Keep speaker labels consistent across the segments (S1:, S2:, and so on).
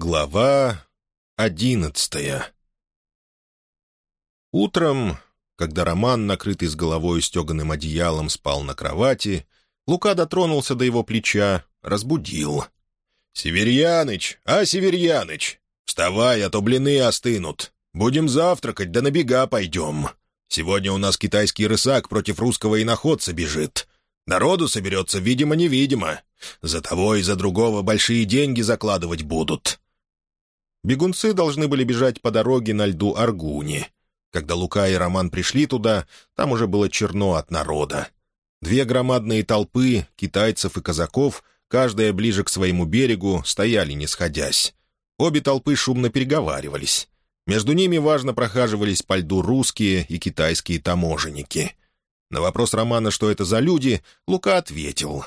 S1: Глава одиннадцатая Утром, когда Роман, накрытый с головой стеганым одеялом, спал на кровати, Лука дотронулся до его плеча, разбудил. «Северьяныч! А, Северьяныч! Вставай, а то блины остынут. Будем завтракать, да на бега пойдем. Сегодня у нас китайский рысак против русского иноходца бежит. Народу соберется видимо-невидимо. За того и за другого большие деньги закладывать будут». Бегунцы должны были бежать по дороге на льду Аргуни. Когда Лука и Роман пришли туда, там уже было черно от народа. Две громадные толпы, китайцев и казаков, каждая ближе к своему берегу, стояли не сходясь. Обе толпы шумно переговаривались. Между ними важно прохаживались по льду русские и китайские таможенники. На вопрос Романа, что это за люди, Лука ответил.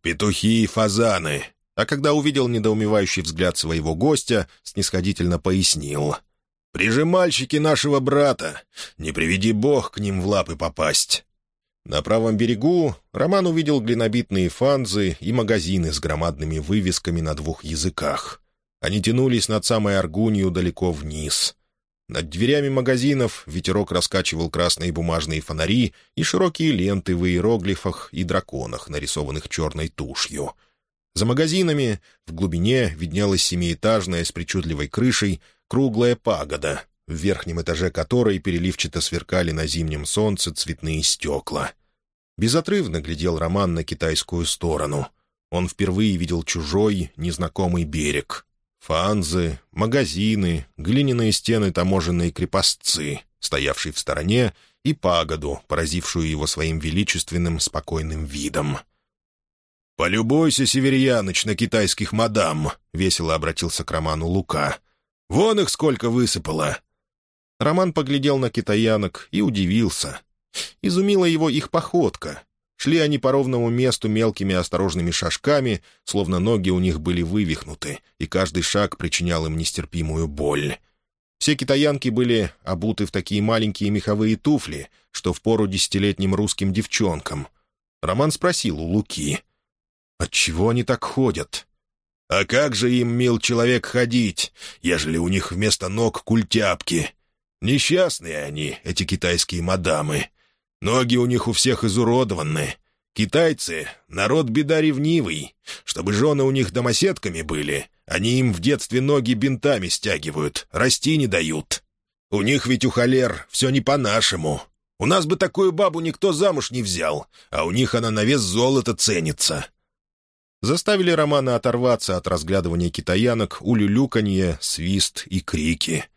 S1: «Петухи и фазаны а когда увидел недоумевающий взгляд своего гостя, снисходительно пояснил. «Прижимальщики нашего брата! Не приведи бог к ним в лапы попасть!» На правом берегу Роман увидел глинобитные фанзы и магазины с громадными вывесками на двух языках. Они тянулись над самой Аргунью далеко вниз. Над дверями магазинов ветерок раскачивал красные бумажные фонари и широкие ленты в иероглифах и драконах, нарисованных черной тушью — за магазинами в глубине виднелась семиэтажная с причудливой крышей круглая пагода, в верхнем этаже которой переливчато сверкали на зимнем солнце цветные стекла. Безотрывно глядел Роман на китайскую сторону. Он впервые видел чужой, незнакомый берег. Фанзы, магазины, глиняные стены таможенные крепостцы, стоявшие в стороне, и пагоду, поразившую его своим величественным, спокойным видом — «Полюбуйся, Северьяныч, на китайских мадам», — весело обратился к Роману Лука. «Вон их сколько высыпало!» Роман поглядел на китаянок и удивился. Изумила его их походка. Шли они по ровному месту мелкими осторожными шажками, словно ноги у них были вывихнуты, и каждый шаг причинял им нестерпимую боль. Все китаянки были обуты в такие маленькие меховые туфли, что впору десятилетним русским девчонкам. Роман спросил у Луки — Отчего они так ходят? А как же им, мил человек, ходить, ежели у них вместо ног культяпки? Несчастные они, эти китайские мадамы. Ноги у них у всех изуродованы. Китайцы — народ беда ревнивый. Чтобы жены у них домоседками были, они им в детстве ноги бинтами стягивают, расти не дают. У них ведь у холер все не по-нашему. У нас бы такую бабу никто замуж не взял, а у них она на вес золота ценится заставили Романа оторваться от разглядывания китаянок, улюлюканье, свист и крики.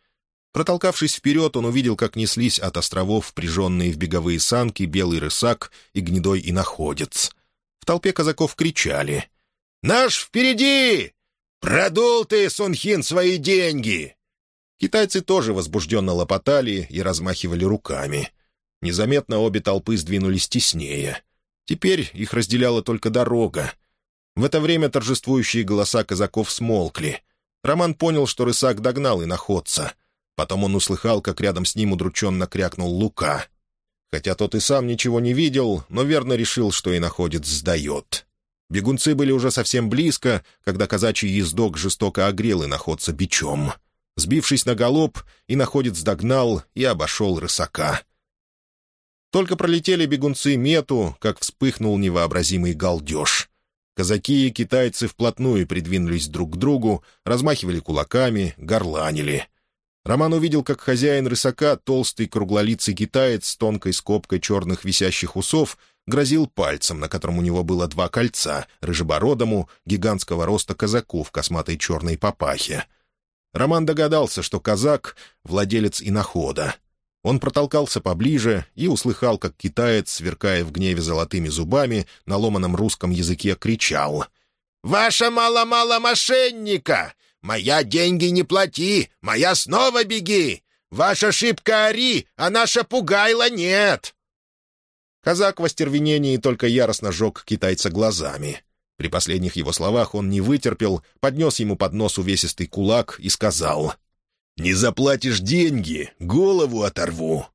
S1: Протолкавшись вперед, он увидел, как неслись от островов впряженные в беговые санки белый рысак и гнедой иноходец. В толпе казаков кричали. «Наш впереди! Продул ты, Сунхин, свои деньги!» Китайцы тоже возбужденно лопотали и размахивали руками. Незаметно обе толпы сдвинулись теснее. Теперь их разделяла только дорога — в это время торжествующие голоса казаков смолкли. Роман понял, что рысак догнал и находца. Потом он услыхал, как рядом с ним удрученно крякнул Лука. Хотя тот и сам ничего не видел, но верно решил, что и находец сдает. Бегунцы были уже совсем близко, когда казачий ездок жестоко огрел и находца бичом. Сбившись на галоп, и находец догнал и обошел рысака. Только пролетели бегунцы мету, как вспыхнул невообразимый галдеж. Казаки и китайцы вплотную придвинулись друг к другу, размахивали кулаками, горланили. Роман увидел, как хозяин рысака, толстый круглолицый китаец с тонкой скобкой черных висящих усов, грозил пальцем, на котором у него было два кольца, рыжебородому, гигантского роста казаку в косматой черной папахе. Роман догадался, что казак — владелец инохода. Он протолкался поближе и услыхал, как китаец, сверкая в гневе золотыми зубами, на ломаном русском языке кричал. «Ваша мало-мало мошенника! Моя деньги не плати, моя снова беги! Ваша шибка ори, а наша пугайла нет!» Казак в остервенении только яростно жег китайца глазами. При последних его словах он не вытерпел, поднес ему под нос увесистый кулак и сказал «Не заплатишь деньги, голову оторву!»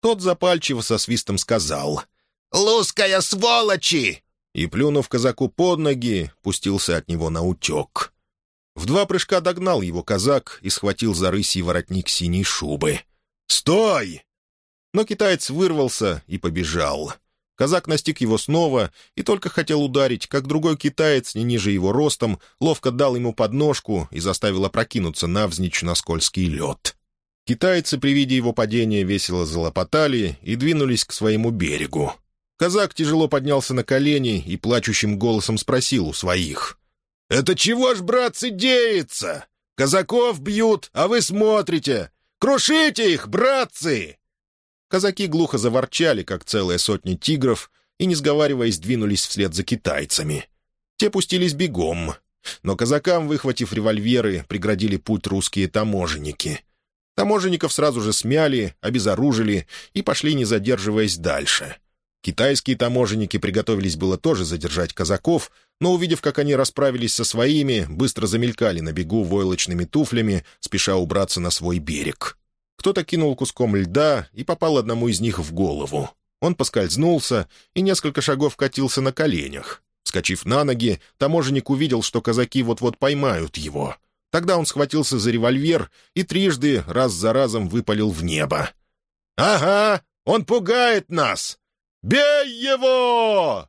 S1: Тот запальчиво со свистом сказал «Луская сволочи!» и, плюнув казаку под ноги, пустился от него на утек. В два прыжка догнал его казак и схватил за рысий воротник синей шубы. «Стой!» Но китаец вырвался и побежал. Казак настиг его снова и только хотел ударить, как другой китаец, не ниже его ростом, ловко дал ему подножку и заставил опрокинуться навзничь на скользкий лед. Китайцы при виде его падения весело залопотали и двинулись к своему берегу. Казак тяжело поднялся на колени и плачущим голосом спросил у своих. «Это чего ж, братцы, деется? Казаков бьют, а вы смотрите! Крушите их, братцы!» Казаки глухо заворчали, как целая сотня тигров, и, не сговариваясь, двинулись вслед за китайцами. Те пустились бегом, но казакам, выхватив револьверы, преградили путь русские таможенники. Таможенников сразу же смяли, обезоружили и пошли, не задерживаясь, дальше. Китайские таможенники приготовились было тоже задержать казаков, но, увидев, как они расправились со своими, быстро замелькали на бегу войлочными туфлями, спеша убраться на свой берег. Кто-то кинул куском льда и попал одному из них в голову. Он поскользнулся и несколько шагов катился на коленях. Скочив на ноги, таможенник увидел, что казаки вот-вот поймают его. Тогда он схватился за револьвер и трижды, раз за разом, выпалил в небо. «Ага, он пугает нас! Бей его!»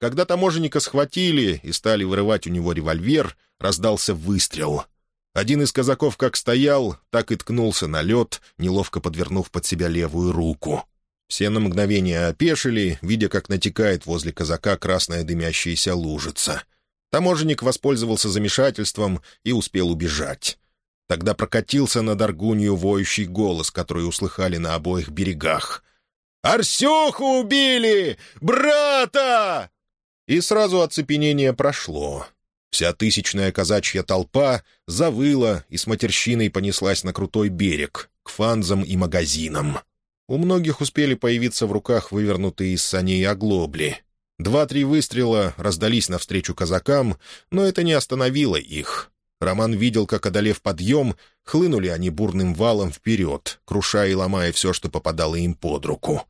S1: Когда таможенника схватили и стали вырывать у него револьвер, раздался выстрел. Один из казаков как стоял, так и ткнулся на лед, неловко подвернув под себя левую руку. Все на мгновение опешили, видя, как натекает возле казака красная дымящаяся лужица. Таможенник воспользовался замешательством и успел убежать. Тогда прокатился над Аргунью воющий голос, который услыхали на обоих берегах. «Арсюху убили! Брата!» И сразу оцепенение прошло. Вся тысячная казачья толпа завыла и с матерщиной понеслась на крутой берег, к фанзам и магазинам. У многих успели появиться в руках вывернутые из саней оглобли. Два-три выстрела раздались навстречу казакам, но это не остановило их. Роман видел, как, одолев подъем, хлынули они бурным валом вперед, крушая и ломая все, что попадало им под руку.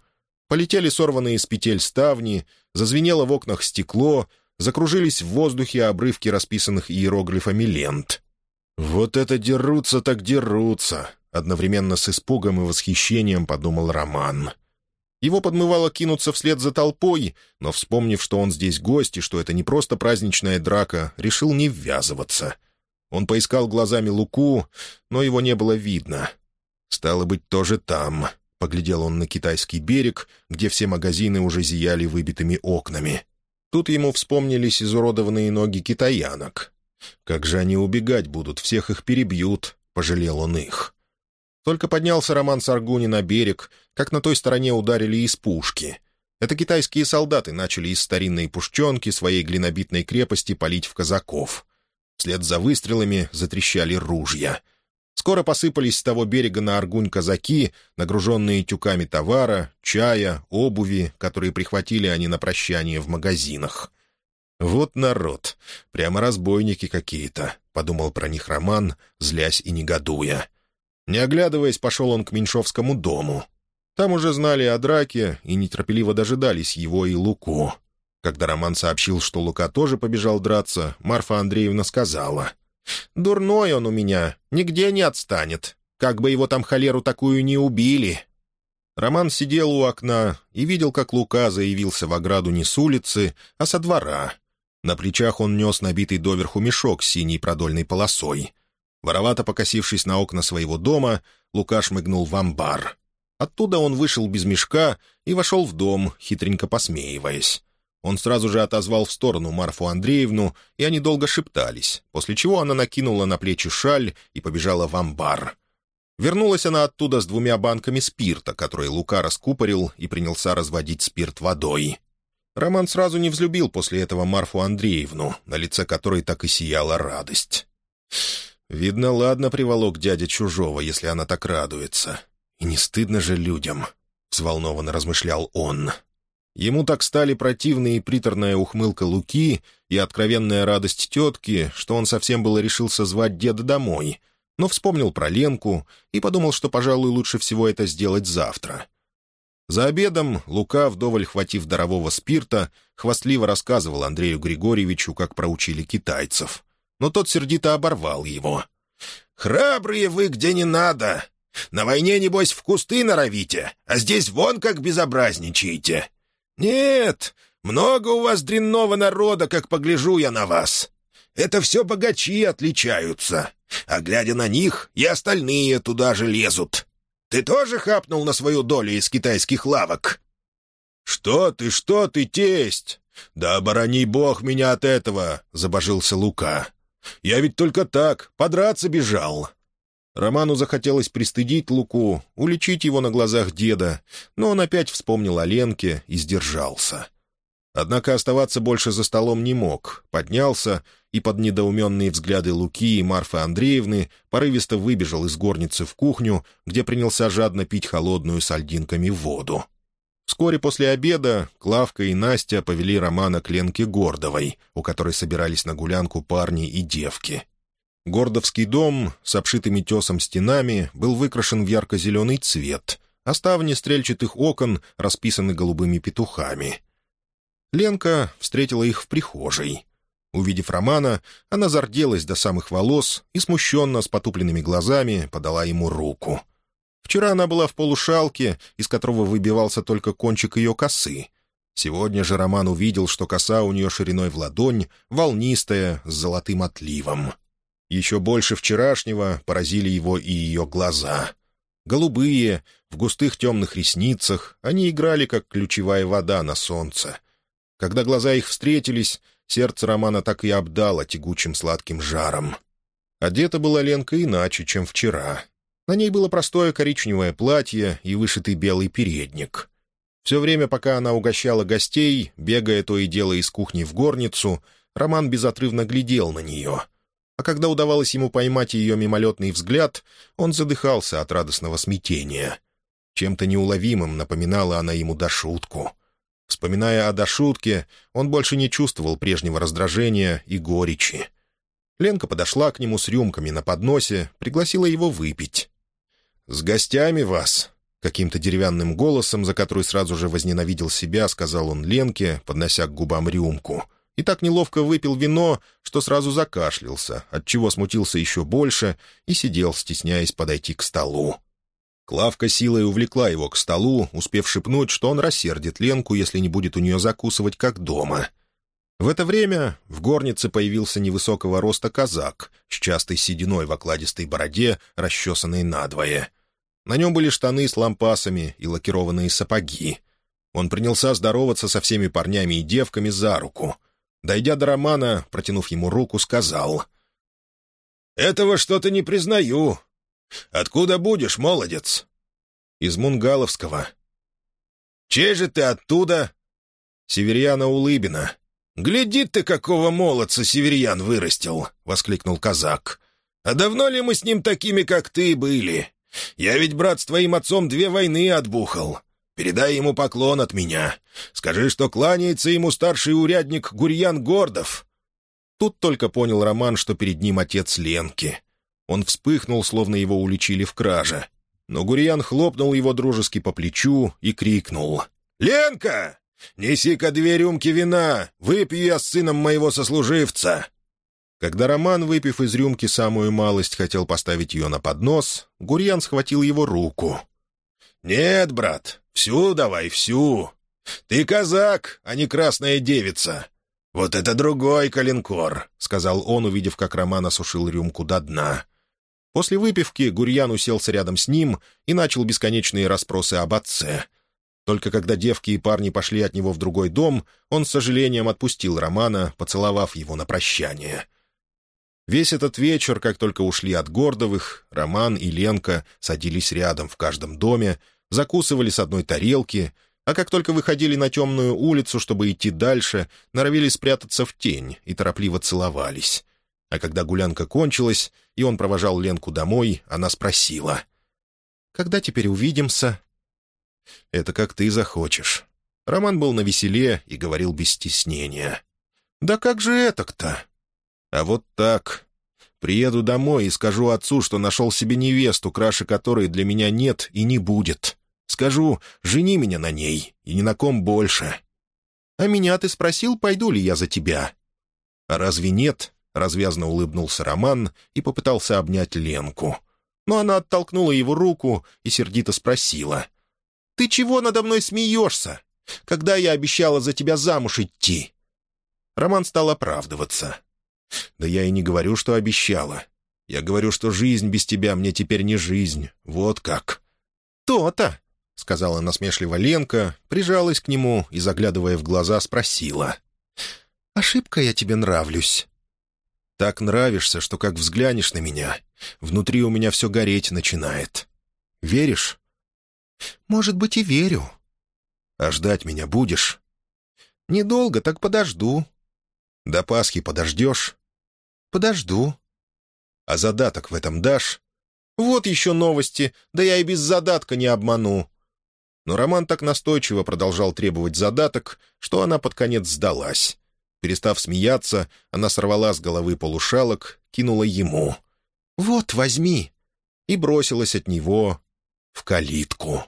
S1: Полетели сорванные с петель ставни, зазвенело в окнах стекло, закружились в воздухе обрывки расписанных иероглифами лент. «Вот это дерутся так дерутся!» — одновременно с испугом и восхищением подумал Роман. Его подмывало кинуться вслед за толпой, но, вспомнив, что он здесь гость и что это не просто праздничная драка, решил не ввязываться. Он поискал глазами Луку, но его не было видно. «Стало быть, тоже там», — поглядел он на китайский берег, где все магазины уже зияли выбитыми окнами. Тут ему вспомнились изуродованные ноги китаянок. «Как же они убегать будут, всех их перебьют», — пожалел он их. Только поднялся Роман Саргуни на берег, как на той стороне ударили из пушки. Это китайские солдаты начали из старинной пушченки своей глинобитной крепости палить в казаков. Вслед за выстрелами затрещали ружья — Скоро посыпались с того берега на Аргунь казаки, нагруженные тюками товара, чая, обуви, которые прихватили они на прощание в магазинах. «Вот народ! Прямо разбойники какие-то», — подумал про них Роман, злясь и негодуя. Не оглядываясь, пошел он к Меньшовскому дому. Там уже знали о драке и нетерпеливо дожидались его и Луку. Когда Роман сообщил, что Лука тоже побежал драться, Марфа Андреевна сказала — Дурной он у меня, нигде не отстанет. Как бы его там холеру такую не убили». Роман сидел у окна и видел, как Лука заявился в ограду не с улицы, а со двора. На плечах он нес набитый доверху мешок с синей продольной полосой. Воровато покосившись на окна своего дома, Лука шмыгнул в амбар. Оттуда он вышел без мешка и вошел в дом, хитренько посмеиваясь. Он сразу же отозвал в сторону Марфу Андреевну, и они долго шептались, после чего она накинула на плечи шаль и побежала в амбар. Вернулась она оттуда с двумя банками спирта, которые Лука раскупорил и принялся разводить спирт водой. Роман сразу не взлюбил после этого Марфу Андреевну, на лице которой так и сияла радость. «Видно, ладно приволок дядя чужого, если она так радуется. И не стыдно же людям», — взволнованно размышлял он. Ему так стали противны и приторная ухмылка Луки, и откровенная радость тетки, что он совсем было решился звать деда домой, но вспомнил про Ленку и подумал, что, пожалуй, лучше всего это сделать завтра. За обедом Лука, вдоволь хватив дарового спирта, хвастливо рассказывал Андрею Григорьевичу, как проучили китайцев. но тот сердито оборвал его.
S2: «Храбрые вы где не надо! На войне, небось, в кусты норовите, а здесь вон как безобразничаете! Нет, много у вас дрянного народа, как погляжу я на вас. Это все богачи отличаются, а глядя на них, и остальные туда же лезут. Ты тоже хапнул на свою долю из китайских лавок?»
S1: «Что ты, что ты, тесть? Да оборони бог меня от этого!» — забожился Лука. «Я ведь только так, подраться бежал». Роману захотелось пристыдить Луку, уличить его на глазах деда, но он опять вспомнил о Ленке и сдержался. Однако оставаться больше за столом не мог, поднялся и под недоуменные взгляды Луки и Марфы Андреевны порывисто выбежал из горницы в кухню, где принялся жадно пить холодную с альдинками воду. Вскоре после обеда Клавка и Настя повели Романа к Ленке Гордовой, у которой собирались на гулянку парни и девки. Гордовский дом с обшитыми тесом стенами был выкрашен в ярко-зеленый цвет, а ставни стрельчатых окон расписаны голубыми петухами. Ленка встретила их в прихожей. Увидев Романа, она зарделась до самых волос и, смущенно, с потупленными глазами, подала ему руку. Вчера она была в полушалке, из которого выбивался только кончик ее косы. Сегодня же Роман увидел, что коса у нее шириной в ладонь, волнистая, с золотым отливом. Еще больше вчерашнего поразили его и ее глаза. Голубые, в густых темных ресницах, они играли, как ключевая вода на солнце. Когда глаза их встретились, сердце Романа так и обдало тягучим сладким жаром. Одета была Ленка иначе, чем вчера. На ней было простое коричневое платье и вышитый белый передник. Все время, пока она угощала гостей, бегая то и дело из кухни в горницу, Роман безотрывно глядел на нее — а когда удавалось ему поймать ее мимолетный взгляд, он задыхался от радостного смятения. Чем-то неуловимым напоминала она ему дошутку. Вспоминая о дошутке, он больше не чувствовал прежнего раздражения и горечи. Ленка подошла к нему с рюмками на подносе, пригласила его выпить. «С гостями вас!» — каким-то деревянным голосом, за который сразу же возненавидел себя, сказал он Ленке, поднося к губам рюмку — и так неловко выпил вино, что сразу закашлялся, отчего смутился еще больше и сидел, стесняясь подойти к столу. Клавка силой увлекла его к столу, успев шепнуть, что он рассердит Ленку, если не будет у нее закусывать, как дома. В это время в горнице появился невысокого роста казак с частой сединой в окладистой бороде, расчесанной надвое. На нем были штаны с лампасами и лакированные сапоги. Он принялся здороваться со всеми парнями и девками за руку — Дойдя до Романа, протянув ему руку, сказал. «Этого что-то не признаю. Откуда будешь, молодец?» «Из Мунгаловского». «Чей же ты оттуда?» «Северьяна Улыбина». «Гляди ты, какого молодца Северьян вырастил!» — воскликнул казак. «А давно ли мы с ним такими, как ты, были? Я ведь, брат, с твоим отцом две войны отбухал. Передай ему поклон от меня. Скажи, что кланяется ему старший урядник Гурьян Гордов». Тут только понял Роман, что перед ним отец Ленки. Он вспыхнул, словно его уличили в краже. Но Гурьян хлопнул его дружески по плечу и крикнул. «Ленка, неси-ка две рюмки вина, выпью я с сыном моего сослуживца». Когда Роман, выпив из рюмки самую малость, хотел поставить ее на поднос, Гурьян схватил его руку. «Нет, брат, всю давай, всю. Ты казак, а не красная девица. Вот это другой калинкор», — сказал он, увидев, как Роман осушил рюмку до дна. После выпивки Гурьян уселся рядом с ним и начал бесконечные расспросы об отце. Только когда девки и парни пошли от него в другой дом, он с сожалением отпустил Романа, поцеловав его на прощание. Весь этот вечер, как только ушли от Гордовых, Роман и Ленка садились рядом в каждом доме, закусывали с одной тарелки, а как только выходили на темную улицу, чтобы идти дальше, норовили спрятаться в тень и торопливо целовались. А когда гулянка кончилась, и он провожал Ленку домой, она спросила. «Когда теперь увидимся?» «Это как ты захочешь». Роман был на веселе и говорил без стеснения. «Да как же это-то?» А вот так. Приеду домой и скажу отцу, что нашел себе невесту, краше которой для меня нет и не будет. Скажу, жени меня на ней, и ни на ком больше. А меня ты спросил, пойду ли я за тебя? А разве нет? — развязно улыбнулся Роман и попытался обнять Ленку. Но она оттолкнула его руку и сердито спросила. «Ты чего надо мной смеешься? Когда я обещала за тебя замуж идти?» Роман стал оправдываться. «Да я и не говорю, что обещала. Я говорю, что жизнь без тебя мне теперь не жизнь. Вот как». «То-то!» — сказала насмешливо Ленка, прижалась к нему и, заглядывая в глаза, спросила. «Ошибка я тебе нравлюсь». «Так нравишься, что как взглянешь на меня, внутри у меня все гореть начинает. Веришь?» «Может быть, и верю». «А ждать меня будешь?» «Недолго, так подожду». «До Пасхи подождешь?» «Подожду». «А задаток в этом дашь?» «Вот еще новости, да я и без задатка не обману». Но Роман так настойчиво продолжал требовать задаток, что она под конец сдалась. Перестав смеяться, она сорвала с головы полушалок, кинула ему. «Вот, возьми!» и бросилась от него в калитку.